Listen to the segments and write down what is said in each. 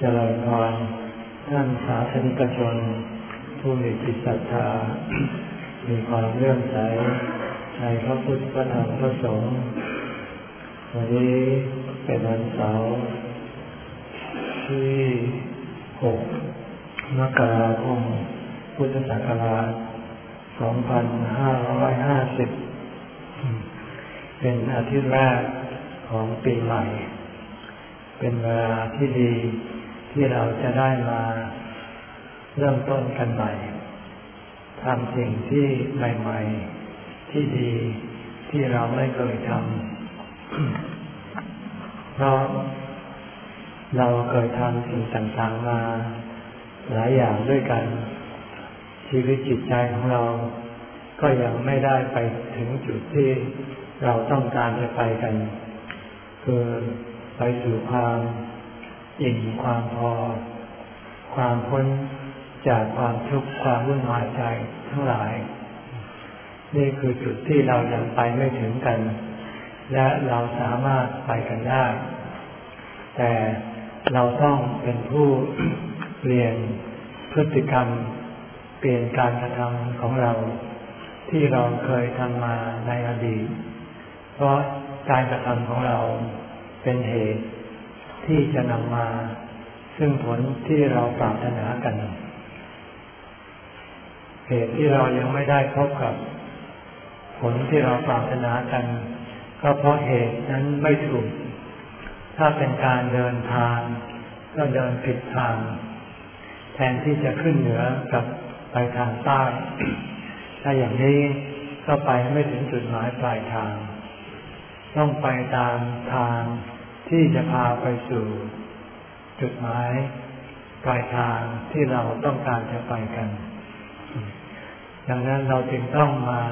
จริญพรท่านสาธนิกชน ผู้มีจิตศรัทธา มีความเลื่อมใสในพระพุทธพระธรรมพระสงฆ์วันนี้เป็นวันเสาร์ที่หกมกราคม พุทธศักราช 2550 เป็นอาทิตย์แรกของปีใหม่ เป็นเวลาที่ดี ที่เราจะได้มาเริ่มต้นกันใหม่ทำสิ่งที่ใหม่ๆ ที่ดีที่เราไม่เคยทำเพราะเราเคยทำสิ่งต่างๆมาหลายอย่างด้วยกัน ชีวิตจิตใจของเรา ก็ยังไม่ได้ไปถึงจุดที่เราต้องการจะไปกัน คือไปสู่ความ อิ่มความพอ ความพ้นจากความทุกข์ความวุ่นวายใจทั้งหลาย นี่คือจุดที่เรายังไปไม่ถึงกัน และเราสามารถไปกันได้ แต่เราต้องเป็นผู้เปลี่ยนพฤติกรรม เปลี่ยนการกระทำของเรา ที่เราเคยทำมาในอดีตเพราะการกระทำของเราเป็นเหตุ ที่จะนำมา ซึ่งผลที่เราปรารถนากันเหตุที่เรายังไม่ได้พบกับ ผลที่เราปรารถนากัน ก็เพราะเหตุนั้นไม่ถูก ถ้าเป็นการเดินทาง ก็เดินผิดทาง แทนที่จะขึ้นเหนือกับไปทางใต้ ถ้าอย่างนี้ก็ไปไม่ถึงจุดหมายปลายทาง ต้องไปตามทาง ที่จะพาไปสู่ จุดหมายปลายทางที่เราต้องการจะไปกัน ดังนั้นเราจึงต้องมา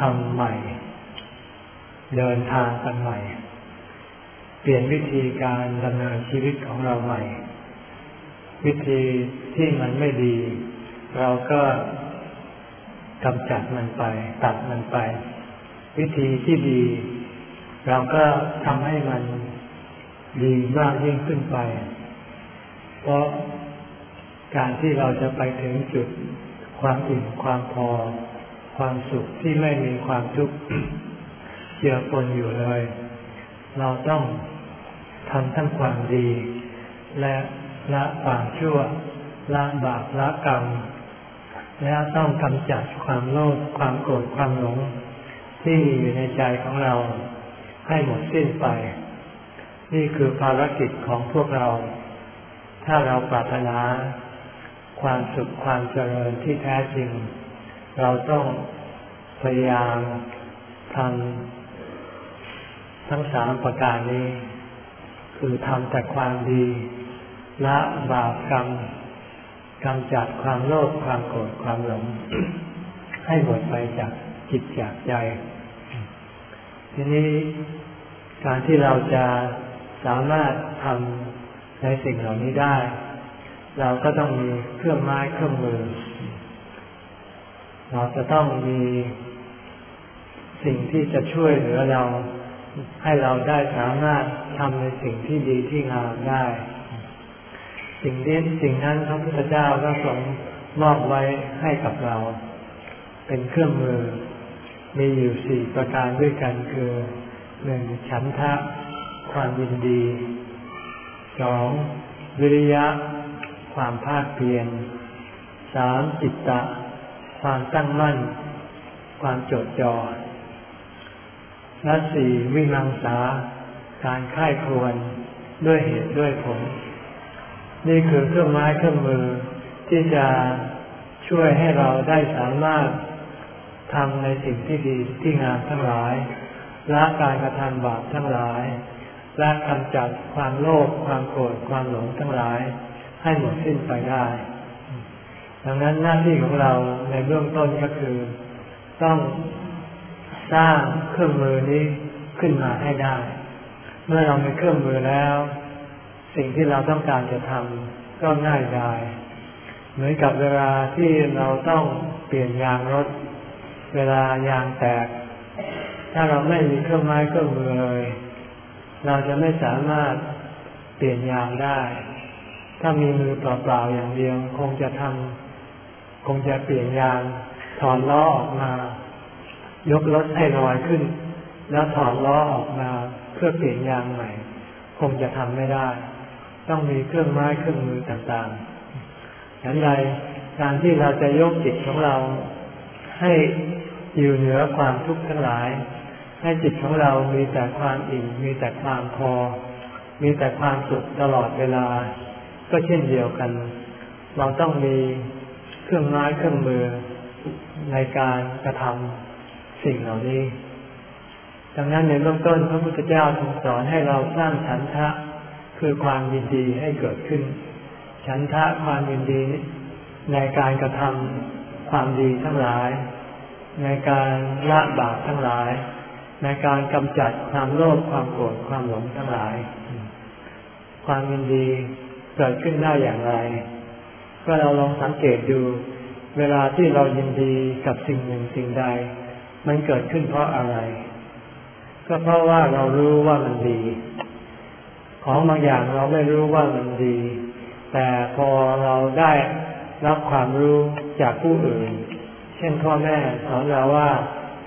ทำใหม่ เดินทางกันใหม่ เปลี่ยนวิธีการดำเนินชีวิตของเราใหม่ วิธีที่มันไม่ดี เราก็กำจัดมันไป ตัดมันไป วิธีที่ดี เราก็ทำให้มันดีมากยิ่งขึ้นไป เพราะการที่เราจะไปถึงจุดความอิ่มความพอ ความสุขที่ไม่มีความทุกข์เจือปนอยู่เลย เราต้องทำทั้งความดี และละความชั่วละบาปละกรรม และต้องกำจัดความโลภความโกรธความหลง ที่มีอยู่ในใจของเรา ให้หมดสิ้นไป นี่คือภารกิจของพวกเรา ถ้าเราปรารถนา ความสุขความเจริญที่แท้จริง เราต้องพยายามทำทั้งสามประการนี้ คือทำแต่ความดีละบาปกรรมกำจัดความโลภความโกรธความหลง ให้หมดไปจากจิตจากใจ ทีนี้การที่เราจะสามารถทำในสิ่งเหล่านี้ได้ เราก็ต้องมีเครื่องไม้เครื่องมือ เราจะต้องมีสิ่งที่จะช่วยเหลือเราให้เราได้สามารถทำในสิ่งที่ดีที่งามได้ สิ่งนี้สิ่งนั้นพระพุทธเจ้าก็ทรงมอบไว้ให้กับเรา เป็นเครื่องมือ มีอยู่สี่ประการด้วยกันคือหนึ่งฉันทะ ความยินดีสองวิริยะ ความภาคเพียรสามจิตตะ ความตั้งมั่น ความจดจ่อและสี่วิมังสา การค่ายควรด้วยเหตุด้วยผล นี่คือเครื่องไม้เครื่องมือที่จะช่วยให้เราได้สามารถ ทำในสิ่งที่ดีที่งามทั้งหลายละการกระทำบาปทั้งหลายละกำจัดความโลภความโกรธความหลงทั้งหลาย ให้หมดสิ้นไปได้ ดังนั้นหน้าที่ของเราในเบื้องต้นก็คือ ต้องสร้างเครื่องมือนี้ขึ้นมาให้ได้ เมื่อเรามีเครื่องมือแล้ว สิ่งที่เราต้องการจะทำก็ง่ายดาย เหมือนกับเวลาที่เราต้องเปลี่ยนยางรถ เวลายางแตก ถ้าเราไม่มีเครื่องไม้เครื่องมือเลย เราจะไม่สามารถเปลี่ยนยางได้ ถ้ามีมือเปล่าๆอย่างเดียว คงจะทำคงจะเปลี่ยนยาง ถอนล้อออกมา ยกรถให้ลอยขึ้น แล้วถอนล้อออกมาเพื่อเปลี่ยนยางใหม่ คงจะทำไม่ได้ ต้องมีเครื่องไม้เครื่องมือต่างๆอย่างไรการที่เราจะยกจิตของเราให้ อยู่เหนือความทุกข์ทั้งหลาย ให้จิตของเรามีแต่ความอิ่มมีแต่ความพอ มีแต่ความสุขตลอดเวลา ก็เช่นเดียวกัน เราต้องมีเครื่องไม้เครื่องมือในการกระทำสิ่งเหล่านี้ ดังนั้นในเบื้องต้นพระพุทธเจ้าทรงสอนให้เราสร้างฉันทะคือความยินดีให้เกิดขึ้น ฉันทะความยินดีในการกระทำความดีทั้งหลาย ในการละบาปทั้งหลาย ในการกำจัดความโลภความโกรธความหลงทั้งหลาย ความยินดีเกิดขึ้นได้อย่างไร ก็เราลองสังเกตดู เวลาที่เรายินดีกับสิ่งหนึ่งสิ่งใด มันเกิดขึ้นเพราะอะไร ก็เพราะว่าเรารู้ว่ามันดี ของบางอย่างเราไม่รู้ว่ามันดี แต่พอเราได้รับความรู้จากผู้อื่น เช่นพ่อแม่สอนเราว่า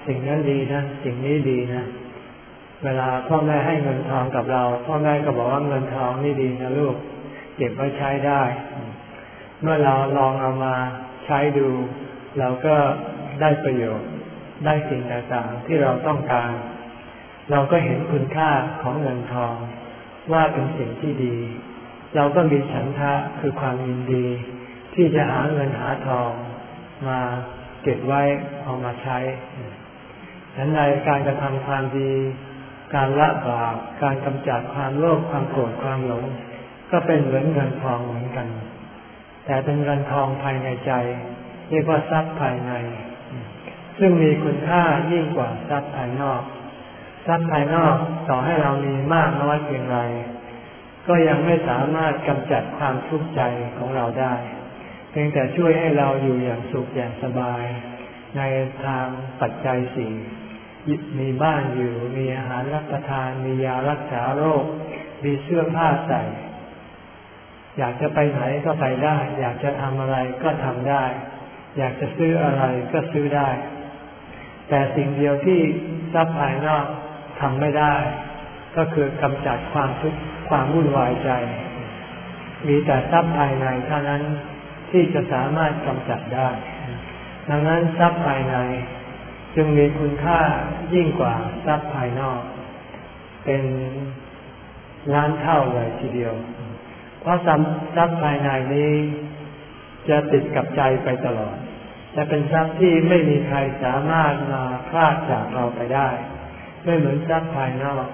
สิ่งนั้นดีนะ สิ่งนี้ดีนะ เวลาพ่อแม่ให้เงินทองกับเรา พ่อแม่ก็บอกว่าเงินทองนี่ดีนะลูก เก็บไว้ใช้ได้ เมื่อเราลองเอามาใช้ดู เราก็ได้ประโยชน์ได้สิ่งต่างๆที่เราต้องการ เราก็เห็นคุณค่าของเงินทอง ว่าเป็นสิ่งที่ดี เราก็มีฉันทะคือความยินดี ที่จะหาเงินหาทองมา เก็บไว้เอามาใช้ดังนั้นในการกระทำความดี การละบาปการกำจัดความโลภความโกรธความหลง ก็เป็นเหมือนเงินทองเหมือนกัน แต่เป็นเงินทองภายในใจ เรียกว่าทรัพย์ภายใน ซึ่งมีคุณค่ายิ่งกว่าทรัพย์ภายนอกทรัพย์ภายนอกต่อให้เรามีมากน้อยเพียงไรก็ยังไม่สามารถกำจัดความทุกข์ใจของเราได้ เพียงแต่ช่วยให้เราอยู่อย่างสุขอย่างสบาย ในทางปัจจัยสี่มีบ้านอยู่ มีอาหารรับประทาน มียารักษาโรค มีเสื้อผ้าใส่ อยากจะไปไหนก็ไปได้ อยากจะทำอะไรก็ทำได้ อยากจะซื้ออะไรก็ซื้อได้ แต่สิ่งเดียวที่ทรัพย์ภายนอกทำไม่ได้ ก็คือกำจัดความทุกข์ความวุ่นวายใจ มีแต่ทรัพย์ภายในเท่านั้น ที่จะสามารถกำจัดได้ ดังนั้นทรัพย์ภายในจึงมีคุณค่ายิ่งกว่าทรัพย์ภายนอก เป็นล้านเท่าเลยทีเดียว เพราะทรัพย์ภายในนี้จะติดกับใจไปตลอด จะเป็นทรัพย์ที่ไม่มีใครสามารถมาพลาดจากเราไปได้ ไม่เหมือนทรัพย์ภายนอก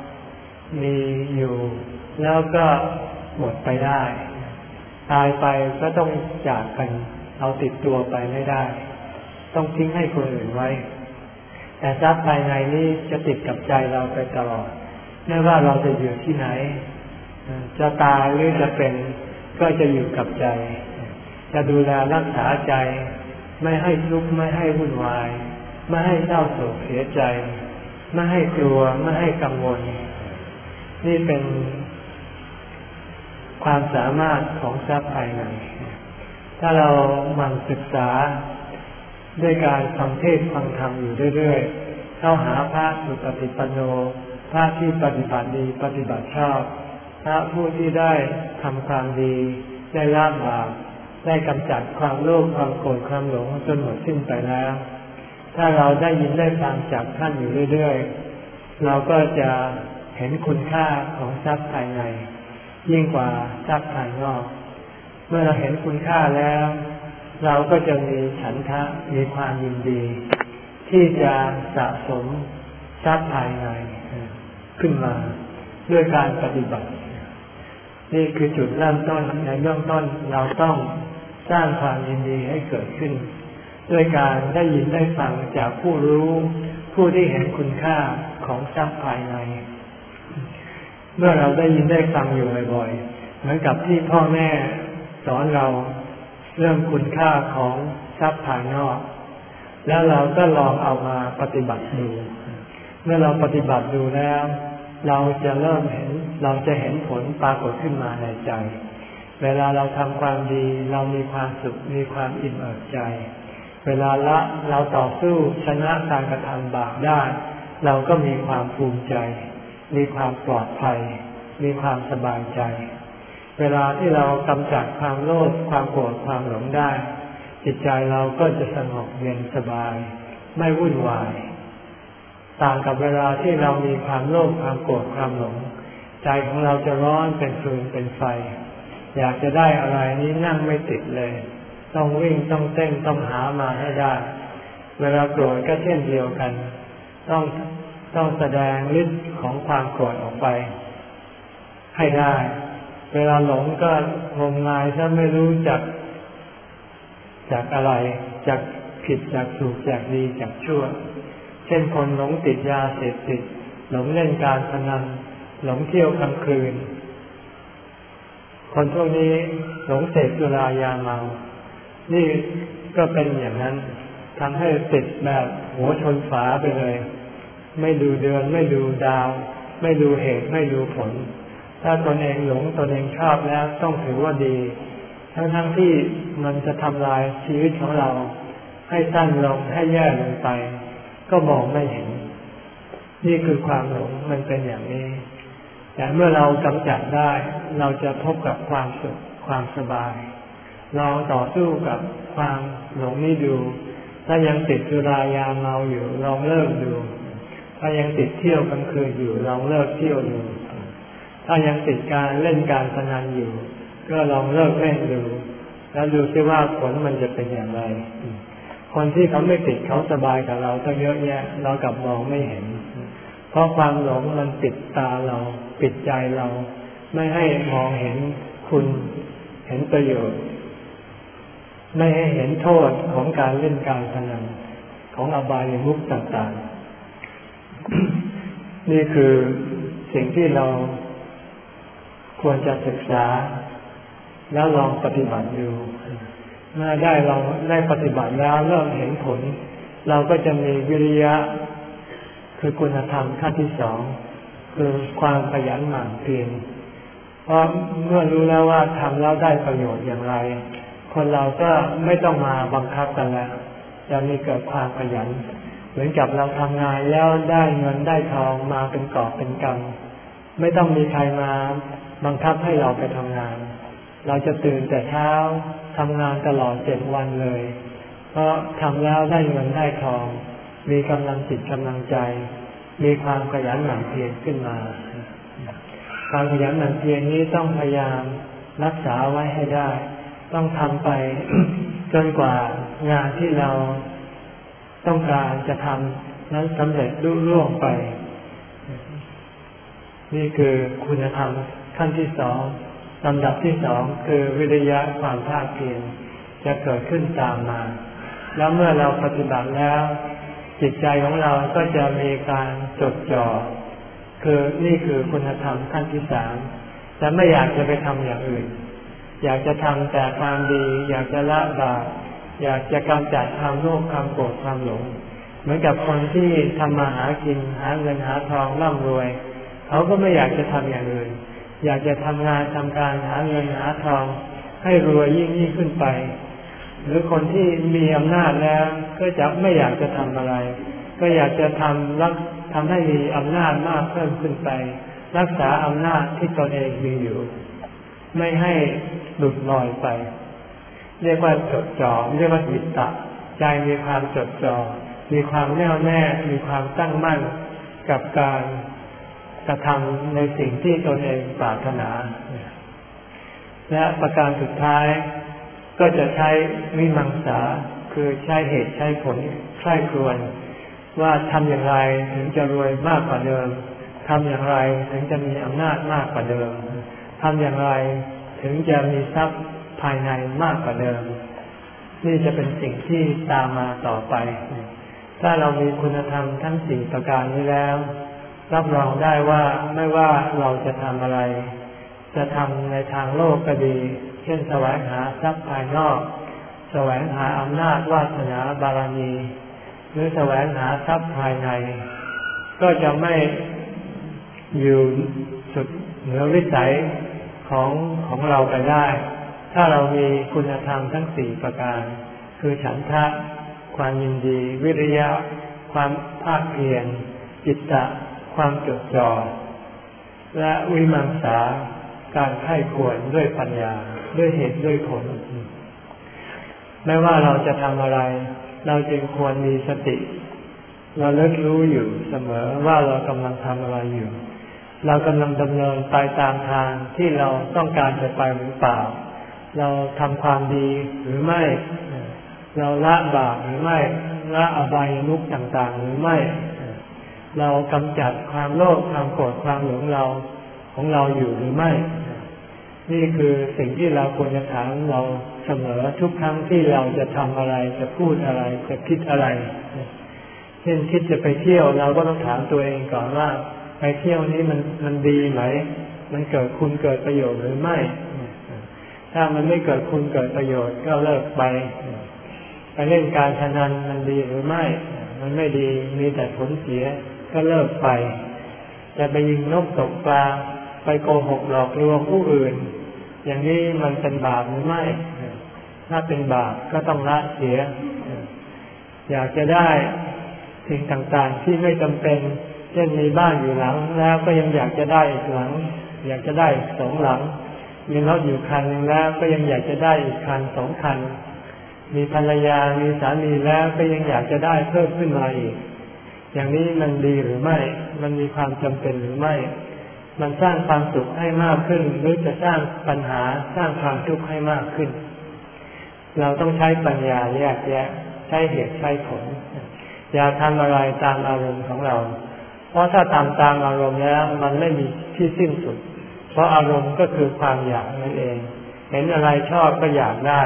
มีอยู่แล้วก็หมดไปได้ ตายไปก็ต้องจากกัน เอาติดตัวไปไม่ได้ ต้องทิ้งให้คนอื่นไว้ แต่ทรัพย์ภายในนี้จะติดกับใจเราไปตลอด ไม่ว่าเราจะอยู่ที่ไหน จะตายหรือจะเป็นก็จะอยู่กับใจ จะดูแลรักษาใจ ไม่ให้ทุกข์ไม่ให้วุ่นวาย ไม่ให้เศร้าโศกเสียใจ ไม่ให้กลัวไม่ให้กังวล นี่เป็น ความสามารถของทรัพย์ภายใน ถ้าเราหมั่นศึกษาด้วยการฟังเทศฟังธรรมอยู่เรื่อยๆ เข้าหาพระสุปฏิปันโน พระที่ปฏิบัติดีปฏิบัติชอบ พระผู้ที่ได้ทำความดี ได้ละบาป ได้กำจัดความโลภความโกรธความหลงจนหมดสิ้นไปแล้ว ถ้าเราได้ยินได้ฟังจากท่านอยู่เรื่อยๆ เราก็จะเห็นคุณค่าของทรัพย์ภายใน ยิ่งกว่าทรัพย์ภายนอก เมื่อเราเห็นคุณค่าแล้ว เราก็จะมีฉันทะมีความยินดี ที่จะสะสมทรัพย์ภายในขึ้นมาด้วยการปฏิบัติ นี่คือจุดเริ่มต้นในเบื้องต้นเราต้องสร้างความยินดีให้เกิดขึ้น ด้วยการได้ยินได้ฟังจากผู้รู้ ผู้ที่เห็นคุณค่าของทรัพย์ภายใน เมื่อเราได้ยินได้ฟังอยู่บ่อยๆ เหมือนกับที่พ่อแม่สอนเราเรื่องคุณค่าของทรัพย์ภายนอก แล้วเราก็ลองเอามาปฏิบัติดู เมื่อเราปฏิบัติดูแล้ว เราจะเริ่มเห็น เราจะเห็นผลปรากฏขึ้นมาในใจ เวลาเราทำความดี เรามีความสุข มีความอิ่มเอิบใจ เวลาละเราต่อสู้ชนะการกระทำบาปได้ เราก็มีความภูมิใจ มีความปลอดภัย มีความสบายใจ เวลาที่เรากำจัดความโลภความโกรธความหลงได้ จิตใจเราก็จะสงบเย็นสบาย ไม่วุ่นวาย ต่างกับเวลาที่เรามีความโลภความโกรธความหลง ใจของเราจะร้อนเป็นฟืนเป็นไฟ อยากจะได้อะไรนี้นั่งไม่ติดเลย ต้องวิ่งต้องเต้นต้องหามาให้ได้ เวลาโกรธก็เช่นเดียวกัน ต้อง ต้องแสดงฤทธิ์ของความโกรธออกไป ให้ได้ เวลาหลงก็งมงายถ้าไม่รู้จัก จากอะไร จากผิดจากถูกจากดีจากชั่ว เช่นคนหลงติดยาเสพติด หลงเล่นการพนันหลงเที่ยวกลางคืน คนพวกนี้หลงเสพสุรายาเมา นี่ก็เป็นอย่างนั้นทำให้ติดแบบหัวชนฝาไปเลย ไม่ดูเดือน ไม่ดูดาว ไม่ดูเหตุไม่ดูผล ถ้าตนเองหลงตนเองชอบแล้วต้องถือว่าดี ทั้งทั้งที่มันจะทำลายชีวิตของเรา ให้สั้นลงให้แย่ลงไป ก็มองไม่เห็น นี่คือความหลงมันเป็นอย่างนี้ แต่เมื่อเรากำจัดได้ เราจะพบกับความสุขความสบายลองต่อสู้กับความหลงนี้ดู ถ้ายังติดสุรายาเมาอยู่ลองเลิกดู ถ้ายังติดเที่ยวกลางคืนอยู่ลองเลิกเที่ยวดู ถ้ายังติดการเล่นการพนันอยู่ ก็ลองเลิกเล่นดู แล้วดูซิว่าผลมันจะเป็นอย่างไร คนที่เขาไม่ติดเขาสบายกับเราตั้งเยอะแยะ เรากลับมองไม่เห็น เพราะความหลงมันปิดตาเรา ปิดใจเรา ไม่ให้มองเห็นคุณเห็นประโยชน์ ไม่ให้เห็นโทษของการเล่นการพนันของอบายมุกต่างๆ นี่คือสิ่งที่เราควรจะศึกษา แล้วลองปฏิบัติดูเมื่อได้เราได้ปฏิบัติแล้วเริ่มเห็นผล เราก็จะมีวิริยะ คือคุณธรรมขั้นที่สองคือความขยันหมั่นเพียรเพราะเมื่อรู้แล้วว่าทำแล้วได้ประโยชน์อย่างไร คนเราก็ไม่ต้องมาบังคับกันแล้วจะมีเกิดความขยัน มือนกับเราทำงานแล้วได้เงินได้ทองมาเป็นกอบเป็นกำไม่ต้องมีใครมาบังคับให้เราไปทำงาน เราจะตื่นแต่เช้าทำงานตลอดเจ็ดวันเลย เพราะทำแล้วได้เงินได้ทอง มีกำลังจิตกำลังใจ มีความขยันหมั่นเพียรขึ้นมา ความขยันหมั่นเพียรนี้ต้องพยายามรักษาไว้ให้ได้ ต้องทำไปจนกว่างานที่เรา ต้องการจะทำนั้นสำเร็จรุ่ร่วงไป นี่คือคุณธรรมขั้นที่สองลำดับที่สองคือวิริยะความภาคเพียรจะเกิดขึ้นตามมา แล้วเมื่อเราปฏิบัติแล้ว จิตใจของเราก็จะมีการจดจ่อ คือนี่คือคุณธรรมขั้นที่สามจะไม่อยากจะไปทำอย่างอื่น อยากจะทำแต่ความดี อยากจะละบาป อยากจะกำจัดความโลภความโกรธความหลง เหมือนกับคนที่ทำมาหากินหาเงินหาทองร่ำรวย เขาก็ไม่อยากจะทำอย่างอื่น อยากจะทำงานทำการหาเงินหาทอง ให้รวยยิ่งยิ่งขึ้นไป หรือคนที่มีอำนาจแล้ว ก็จะไม่อยากจะทำอะไร ก็อยากจะทำรักทำให้มีอำนาจมากเพิ่มขึ้นไป รักษาอำนาจที่ตนเองมีอยู่ ไม่ให้หลุดลอยไป เรียกว่าจดจ่อเรียกว่าจิตตะ ใจมีความจดจ่อมีความแน่วแน่มีความตั้งมั่นกับการกระทำในสิ่งที่ตนเองปรารถนา และประการสุดท้ายก็จะใช้วิมังสาคือใช้เหตุใช้ผลใช้ครวน ว่าทำอย่างไรถึงจะรวยมากกว่าเดิมทำอย่างไรถึงจะมีอำนาจมากกว่าเดิมทำอย่างไรถึงจะมีทรัพย์ ภายในมากกว่าเดิม นี่จะเป็นสิ่งที่ตามมาต่อไป ถ้าเรามีคุณธรรมทั้งสี่ประการนี้แล้ว รับรองได้ว่าไม่ว่าเราจะทำอะไร จะทำในทางโลกก็ดี เช่นแสวงหาทรัพย์ภายนอก แสวงหาอำนาจวาสนาบารมี หรือแสวงหาทรัพย์ภายใน ก็จะไม่อยู่สุดเหนือวิสัยของของเราไปได้ ถ้าเรามีคุณธรรมทั้งสี่ประการ คือฉันทะ ความยินดี วิริยะ ความภาคเพียรจิตตะ ความจดจ่อและวิมังสาการไข้ควรด้วยปัญญาด้วยเหตุด้วยผล ไม่ว่าเราจะทำอะไร เราจึงควรมีสติเราเลิกรู้อยู่เสมอว่าเรากำลังทำอะไรอยู่ เรากำลังดำเนินไปตามทางที่เราต้องการจะไปหรือเปล่า เราทำความดีหรือไม่ เราละบาปหรือไม่ ละอบายมุกต่างๆ หรือไม่ เรากำจัดความโลภความโกรธความหลงเราของเราอยู่หรือไม่ นี่คือสิ่งที่เราควรจะถามเราเสมอทุกครั้งที่เราจะทำอะไรจะพูดอะไรจะคิดอะไร เช่นคิดจะไปเที่ยวเราก็ต้องถามตัวเองก่อนว่า ไปเที่ยวนี้มันมันดีไหม มันเกิดคุณเกิดประโยชน์หรือไม่ ถ้ามันไม่เกิดคุณเกิดประโยชน์ก็เลิกไป ไปเล่นการพนันมันดีหรือไม่ มันไม่ดีมีแต่ผลเสียก็เลิกไป จะไปยิงนกตกปลาไปโกหกหลอกลวงผู้อื่น อย่างนี้มันเป็นบาปหรือไม่ ถ้าเป็นบาปก็ต้องละเสีย อยากจะได้สิ่งต่างๆที่ไม่จำเป็น เช่นมีบ้านอยู่หลัง แล้วก็ยังอยากจะได้อีกหลัง อยากจะได้สองหลัง มีรถอยู่คันหนึ่งแล้ว ก็ยังอยากจะได้อีกคันสองคัน มีภรรยามีสามีแล้วก็ยังอยากจะได้เพิ่มขึ้นมาอีก อย่างนี้มันดีหรือไม่ มันมีความจำเป็นหรือไม่ มันสร้างความสุขให้มากขึ้น หรือจะสร้างปัญหาสร้างความทุกข์ให้มากขึ้น เราต้องใช้ปัญญาแยกแยะ ใช้เหตุใช้ผล อย่าทำอะไรตามอารมณ์ของเรา เพราะถ้าตามตามอารมณ์แล้ว มันไม่มีที่สิ้นสุด เพราะอารมณ์ก็คือความอยากนั่นเอง เห็นอะไรชอบก็อยากได้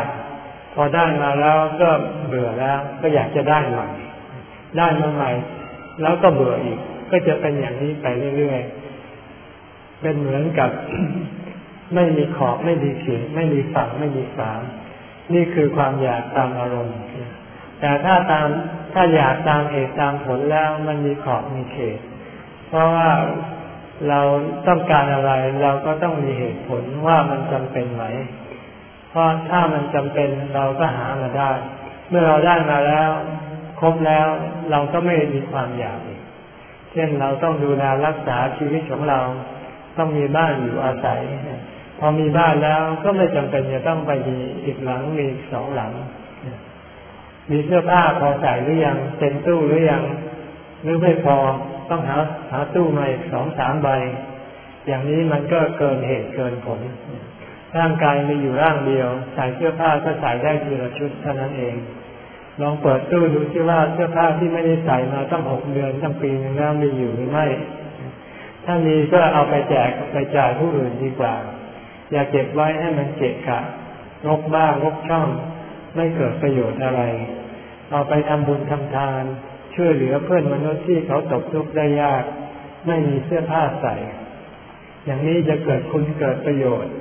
พอได้มาแล้วก็เบื่อแล้ว ก็อยากจะได้ใหม่ได้มาใหม่แล้วก็เบื่ออีก ก็จะเป็นอย่างนี้ไปเรื่อยๆ เป็นเหมือนกับไม่มีขอบไม่มีเขียไม่มีฝั่งไม่มีฝานี่คือความอยากตามอารมณ์ แต่ถ้าตามถ้าอยากตามเหตุตามผลแล้วมันมีขอบมีเขต เพราะว่า เราต้องการอะไรเราก็ต้องมีเหตุผลว่ามันจำเป็นไหม เพราะถ้ามันจำเป็นเราก็หามาได้ เมื่อเราได้มาแล้ว ครบแล้วเราก็ไม่มีความอยากอีกเช่นเราต้องดูแลรักษาชีวิตของเรา ต้องมีบ้านอยู่อาศัย พอมีบ้านแล้วก็ไม่จำเป็นจะต้องไปมีอีกหลังมีสองหลัง มีเสื้อผ้าพอใส่หรือยังเต็มตู้หรือยัง หรือไม่พอต้องหาหาตู้มาอีกสองสามใบ อย่างนี้มันก็เกินเหตุเกินผล ร่างกายมีอยู่ร่างเดียว ใส่เสื้อผ้าก็ใส่ได้ทีละชุดเท่านั้นเอง ลองเปิดตู้ดูซิว่าเสื้อผ้าที่ไม่ได้ใส่มาตั้งหกเดือนตั้งปีนึงแล้วมีอยู่หรือไม่ ถ้ามีก็เอาไปแจกไปจ่ายผู้อื่นดีกว่า อย่าเก็บไว้ให้มันเกะกะรกบ้างรกช่อง ไม่เกิดประโยชน์อะไร เอาไปทำบุญทำทาน ช่วยเหลือเพื่อนมนุษย์ที่เขาตกทุกข์ได้ยาก ไม่มีเสื้อผ้าใส่ อย่างนี้จะเกิดคุณเกิดประโยชน์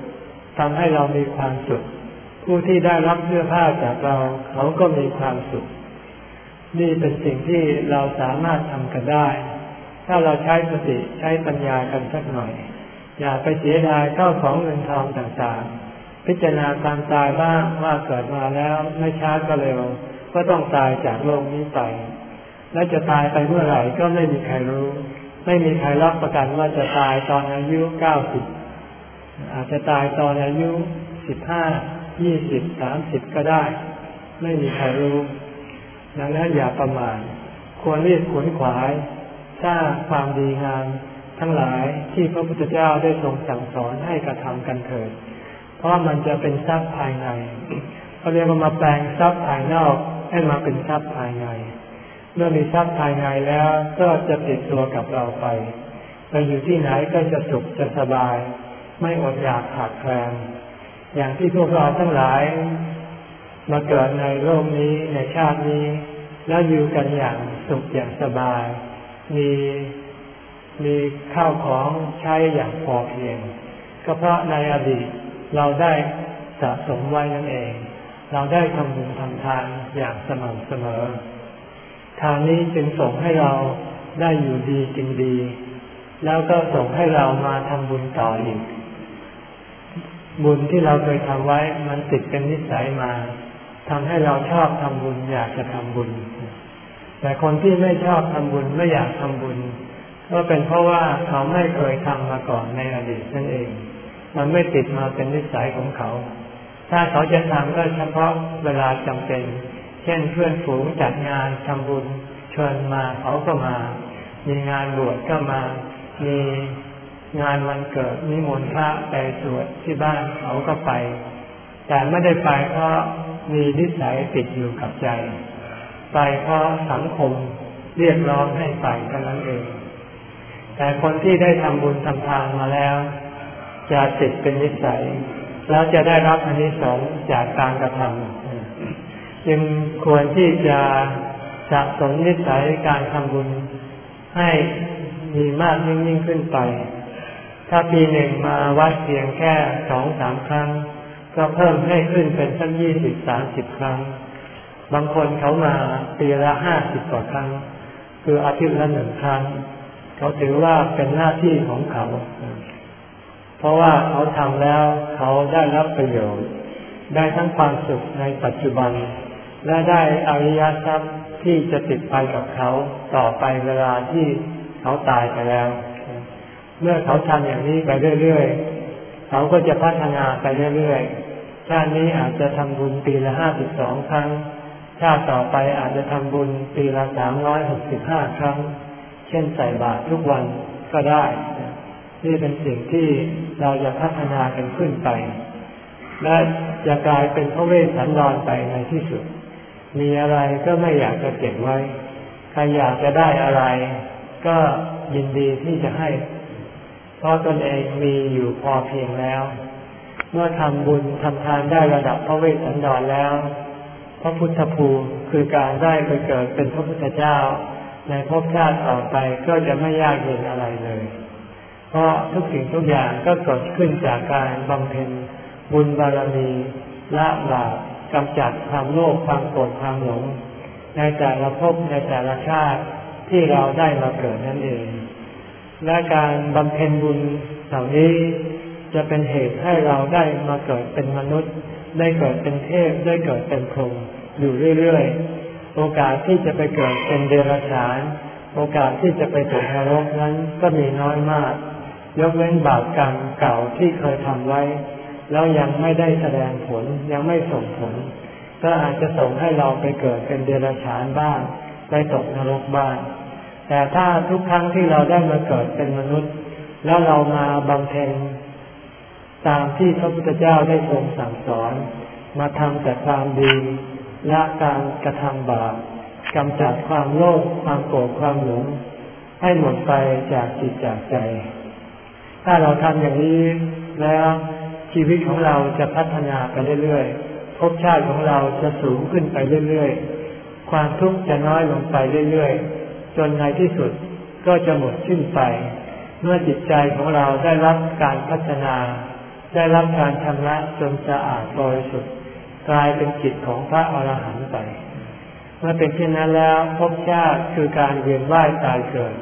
ทำให้เรามีความสุข ผู้ที่ได้รับเสื้อผ้าจากเรา เขาก็มีความสุข นี่เป็นสิ่งที่เราสามารถทำกันได้ ถ้าเราใช้สติใช้ปัญญากันสักหน่อย อย่าไปเสียดายเข้าของเงินทองต่างๆ พิจารณาการตายบ้างว่าเกิดมาแล้วไม่ช้าก็เร็ว ก็ต้องตายจากโลกนี้ไป และจะตายไปเมื่อไหร่ก็ไม่มีใครรู้ ไม่มีใครรับประกันว่าจะตายตอนอายุเก้าสิบอาจจะตายตอนอายุสิบห้ายี่สิบสามสิบก็ได้ ไม่มีใครรู้ ดังนั้นอย่าประมาทควรรีบขวนขวายสร้างความดีงามทั้งหลายที่พระพุทธเจ้าได้ทรงสั่งสอนให้กระทำกันเถิด เพราะมันจะเป็นทรัพย์ภายในเขาเรียกว่ามาแปลงทรัพย์ภายนอกให้มาเป็นทรัพย์ภายใน เมื่อมีทรัพย์ภายในแล้วก็จะติดตัวกับเราไปไปอยู่ที่ไหนก็จะสุขจะสบาย ไม่อดอยากขาดแคลนอย่างที่พวกเราทั้งหลาย มาเกิดในโลกนี้ในชาตินี้ แล้วอยู่กันอย่างสุขอย่างสบาย มีมีข้าวของใช้อย่างพอเพียง ก็เพราะในอดีตเราได้สะสมไว้นั่นเอง เราได้ทำบุญทำทานอย่างสม่ำเสมอ ทางนี้จึงส่งให้เราได้อยู่ดีกินดี แล้วก็ส่งให้เรามาทำบุญต่ออีก บุญที่เราเคยทำไว้มันติดเป็นนิสัยมาทำให้เราชอบทำบุญอยากจะทำบุญ แต่คนที่ไม่ชอบทำบุญไม่อยากทำบุญ ก็เป็นเพราะว่าเขาไม่เคยทำมาก่อนในอดีตนั่นเอง มันไม่ติดมาเป็นนิสัยของเขา ถ้าเขาจะทำก็เฉพาะเวลาจำเป็น เช่นเพื่อนฝูงจัดงานทำบุญชิญมาเขาก็มา มีงานบวชก็มา มีงานวันเกิดนิมนต์พระไปสวดที่บ้านเขาก็ไป แต่ไม่ได้ไปเพราะมีนิสัยติดอยู่กับใจ ไปเพราะสังคมเรียกร้องให้ไปเท่านั้นเอง แต่คนที่ได้ทำบุญทำทานมาแล้ว จะติดเป็นนิสัย แล้วจะได้รับอันนี้สองจากการกระทำ จึงควรที่จะสะสมนิสัยการทำบุญให้มีมากยิ่งยิ่งขึ้นไป ถ้าปีหนึ่งมาวัดเพียงแค่สองสามครั้ง ก็เพิ่มให้ขึ้นเป็นสักยี่สิบสามสิบครั้ง บางคนเขามาปีละห้าสิบกว่าครั้ง คืออาทิตย์ละหนึ่งครั้ง เขาถือว่าเป็นหน้าที่ของเขา เพราะว่าเขาทำแล้วเขาได้รับประโยชน์ ได้ทั้งความสุขในปัจจุบัน และได้อริยทรัพย์ที่จะติดไปกับเขาต่อไปเวลาที่เขาตายไปแล้ว เมื่อเขาทำอย่างนี้ไปเรื่อยๆ เขาก็จะพัฒนาไปเรื่อยๆ ชาตินี้อาจจะทำบุญปีละห้าสิบสองครั้ง ชาติต่อไปอาจจะทำบุญปีละสามร้อยหกสิบห้าครั้ง เช่นใส่บาตรทุกวันก็ได้ นี่เป็นสิ่งที่เราจะพัฒนากันขึ้นไป และจะกลายเป็นพระเวสสันดรไปในที่สุด มีอะไรก็ไม่อยากจะเก็บไว้ ใครอยากจะได้อะไร ก็ยินดีที่จะให้ เพราะตนเองมีอยู่พอเพียงแล้ว เมื่อทำบุญทำทานได้ระดับพระเวสสันดรแล้ว พระพุทธภูมิคือการได้ไปเกิดเป็นพระพุทธเจ้า ในภพชาติต่อไปก็จะไม่ยากเย็นอะไรเลย เพราะทุกสิ่งทุกอย่างก็เกิดขึ้นจากการบำเพ็ญบุญบารมีละบาป กำจัดความโลภความโกรธความหลง ในแต่ละภพในแต่ละชาติที่เราได้มาเกิดนั่นเอง และการบำเพ็ญบุญเหล่านี้จะเป็นเหตุให้เราได้มาเกิดเป็นมนุษย์ ได้เกิดเป็นเทพได้เกิดเป็นพรหมอยู่เรื่อยๆ โอกาสที่จะไปเกิดเป็นเดรัจฉาน โอกาสที่จะไปตกนรกนั้นก็มีน้อยมาก ยกเว้นบาปกรรมเก่าที่เคยทำไว้ แล้วยังไม่ได้แสดงผลยังไม่ส่งผล ก็อาจจะส่งให้เราไปเกิดเป็นเดรัจฉานบ้าง ไปตกนรกบ้าง แต่ถ้าทุกครั้งที่เราได้มาเกิดเป็นมนุษย์ แล้วเรามาบำเพ็ญตามที่พระพุทธเจ้าได้ทรงสั่งสอน มาทำแต่ความดีละการกระทำบาปกำจัดความโลภความโกรธความหลงให้หมดไปจากจิตจากใจ ถ้าเราทำอย่างนี้แล้ว ชีวิตของเราจะพัฒนาไปเรื่อยๆภพชาติของเราจะสูงขึ้นไปเรื่อยๆ ความทุกข์จะน้อยลงไปเรื่อยๆ จนในที่สุดก็จะหมดสิ้นไป เมื่อจิตใจของเราได้รับการพัฒนา ได้รับการชำระจนสะอาดบริสุทธิ์กลายเป็นจิตของพระอรหันต์ไป เมื่อเป็นเช่นนั้นแล้วภพชาติคือการเวียนว่ายตายเกิด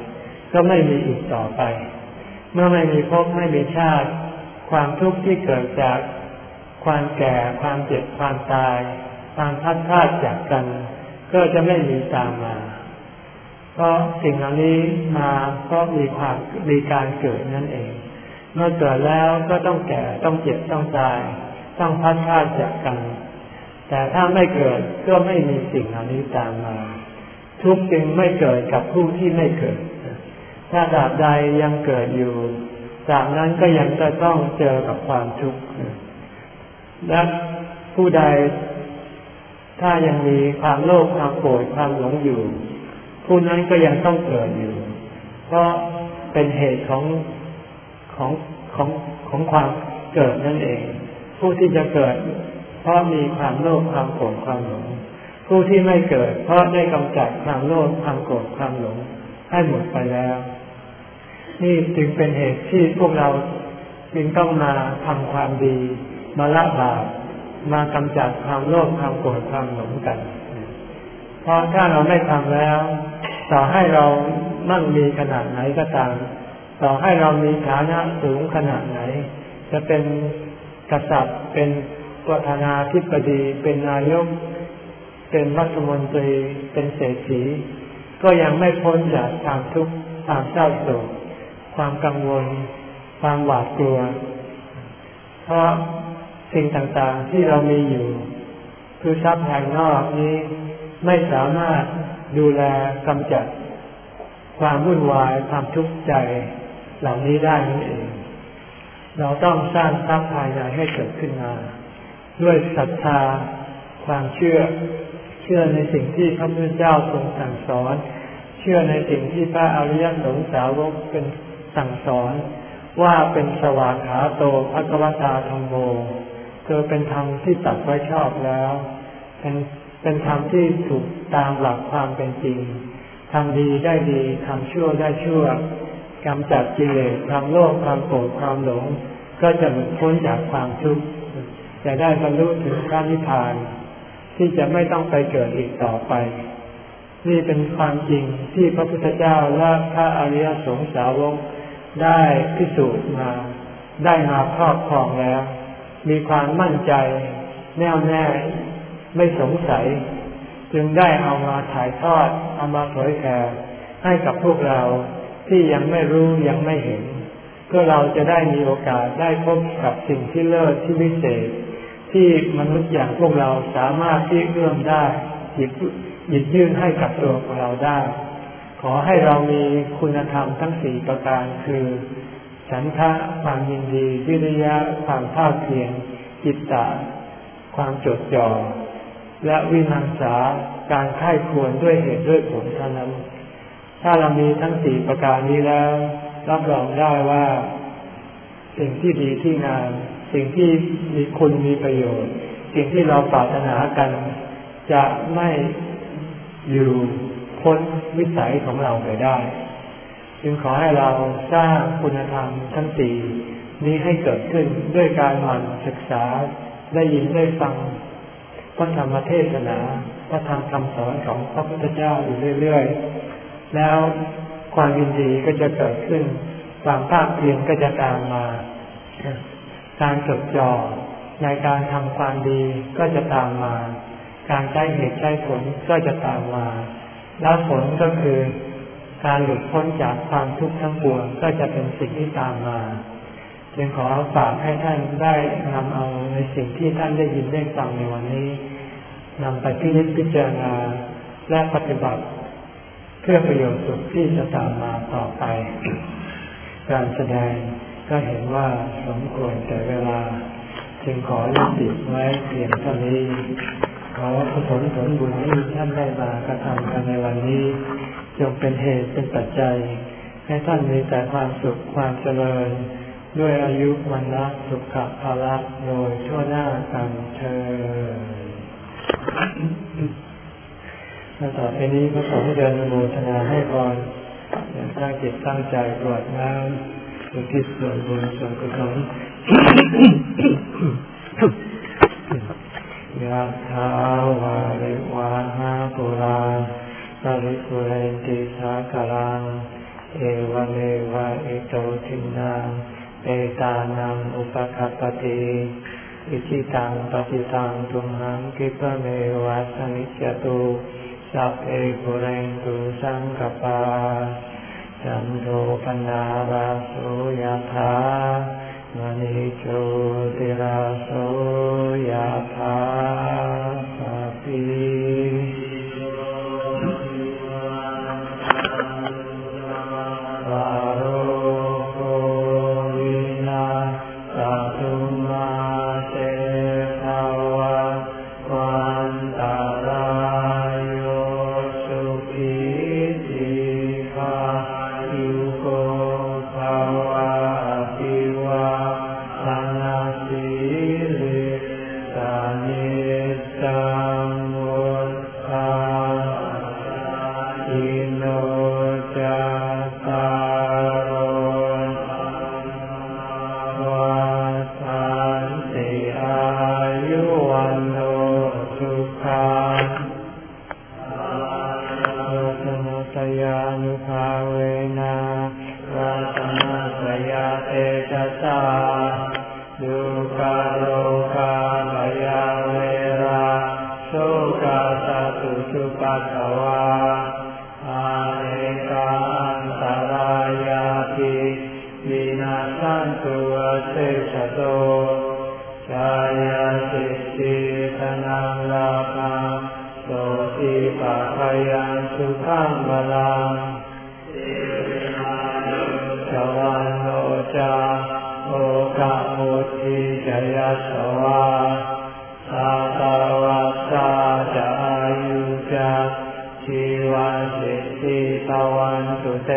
ก็ไม่มีอีกต่อไป เมื่อไม่มีภพไม่มีชาติ ความทุกข์ที่เกิดจากความแก่ ความเจ็บ ความตาย ความพัดพลาดจากกัน ก็จะไม่มีตามมา เพราะสิ่งเหล่านี้มาก็มีความมีการเกิดนั่นเอง เมื่อเกิดแล้วก็ต้องแก่ ต้องเจ็บ ต้องตาย ต้องพัดพลาดจากกัน แต่ถ้าไม่เกิดก็ไม่มีสิ่งเหล่านี้ตามมา ทุกข์จึงไม่เกิดกับผู้ที่ไม่เกิด ถ้าดาบใดยังเกิดอยู่ จากนั้นก็ยังจะต้องเจอกับความทุกข์และผู้ใด ถ้ายังมีความโลภความโกรธความหลงอยู่ ผู้นั้นก็ยังต้องเกิดอยู่ เพราะเป็นเหตุของของของของความเกิดนั่นเอง ผู้ที่จะเกิด เพราะมีความโลภความโกรธความหลง ผู้ที่ไม่เกิด เพราะได้กำจัดความโลภความโกรธความหลง ให้หมดไปแล้ว นี่จึงเป็นเหตุที่พวกเราจึงต้องมาทำความดี มาละบาปมากำจัดความโลภความโกรธความหลงกัน เพราะถ้าเราไม่ทำแล้ว ต่อให้เรามั่งมีขนาดไหนก็ตาม ต่อให้เรามีฐานะสูงขนาดไหน จะเป็นกษัตริย์เป็นประธานาธิบดี เป็นนายก เป็นรัฐมนตรี เป็นเศรษฐี ก็ยังไม่พ้นจากความทุกข์ความเศร้าโศก ความกังวล ความหวาดกลัว เพราะสิ่งต่างๆที่เรามีอยู่ คือทรัพย์ภายนอกนี้ไม่สามารถดูแลกำจัด ความวุ่นวายความทุกข์ใจเหล่านี้ได้นั่นเอง เราต้องสร้างทรัพย์ภายในให้เกิดขึ้นมา ด้วยศรัทธา ความเชื่อ เชื่อในสิ่งที่พระพุทธเจ้าทรงสั่งสอน เชื่อในสิ่งที่พระอริยสงสาวกเป็น สั่งสอนว่าเป็นสวากขาโตภะกวตาธรรมโมคือเป็นธรรมที่ตัดไว้ชอบแล้ว เป็นเป็นธรรมที่ถูกตามหลักความเป็นจริงทำดีได้ดีทำชั่วได้ชั่วกำจัดกิเลสความโลภความโกรธความหลง ก็จะหลุดพ้นจากความทุกข์จะได้บรรลุถึงพระนิพพาน ที่จะไม่ต้องไปเกิดอีกต่อไป นี่เป็นความจริงที่พระพุทธเจ้าและพระอริยสงสาวก ได้พิสูจน์มา ได้มาครอบครองแล้ว มีความมั่นใจแน่วแน่ไม่สงสัย จึงได้เอามาถ่ายทอด เอามาเผยแผ่ให้กับพวกเราที่ยังไม่รู้ยังไม่เห็นเพื่อเราจะได้มีโอกาสได้พบกับสิ่งที่เลิศที่วิเศษ ที่มนุษย์อย่างพวกเราสามารถที่เอื้อมได้หยิบหยิบยื่นให้กับตัวของเราได้ ขอให้เรามีคุณธรรมทั้งสี่ประการคือ ฉันทะความยินดี วิริยะความภาคเพียรจิตตะ ความจดจ่อและวิมังสาการไข้ควรด้วยเหตุด้วยผลเท่านั้น ถ้าเรามีทั้งสี่ประการนี้แล้ว รับรองได้ว่า สิ่งที่ดีที่งามสิ่งที่มีคุณมีประโยชน์ สิ่งที่เราปรารถนากัน จะไม่อยู่ พ้นวิสัยของเราไปได้ จึงขอให้เราสร้างคุณธรรมทั้งสี่นี้ให้เกิดขึ้นด้วยการหมั่นศึกษาได้ยินได้ฟังพระธรรมเทศนาพระธรรมคำสอนของพระพุทธเจ้าอยู่เรื่อยๆ แล้วความยินดีก็จะเกิดขึ้นความภาคเพียรก็จะตามมา การจดจ่อในการทำความดีก็จะตามมา การใช้เหตุใช้ผลก็จะตามมา แล้วผลก็คือการหลุดพ้นจากความทุกข์ทั้งปวงก็จะเป็นสิ่งที่ตามมา จึงขอฝากให้ท่านได้นำเอาในสิ่งที่ท่านได้ยินได้ฟังในวันนี้นำไปพิจิตพิจารณาและปฏิบัติ เพื่อประโยชน์สุขที่จะตามมาต่อไป การแสดงก็เห็นว่าสมควรแต่เวลา จึงขอยุติไว้เพียงเท่านี้ ขอผลผลบุญที่ท่านได้มากระทำกันในวันนี้จงเป็นเหตุเป็นปัจจัย ให้ท่านมีแต่ความสุขความเจริญ ด้วยอายุวันละสุขภาละโดยทั่วหน้ากันเธอและต่อไปนี้ก็ขอให้เดินโมทนาให้พรอย่างตั้งจิตตั้งใจกรวดน้ำสุขิส่วนบุญส่วนกุศล ยะถาวาริวาหาปุราสาริปุเรนติสากลัง เอวเมวะอิโตทินังเอตานังอุปคัปติอิจิตังปฏิตังตุมหังกิปเมวะสมิจตุสัพเพปุเรนตุสังกปาจันโทปนาราโสยธา มณิโชติราโสยธา นังลาภาโสติปัพยังสุขังบาลังสวันโนจาโอกามุทิจยสวาสาตาวัสสาจายุจาชีวันสิทิตวันตุเต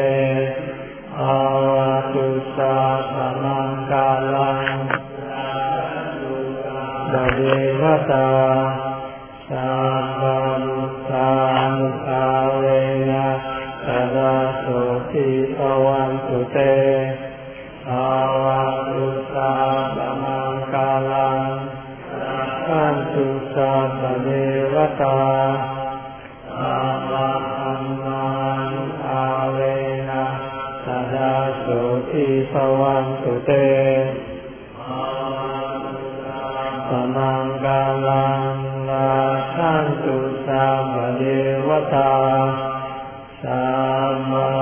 อาวตุสาสมังกาลัง Devata देवता सामा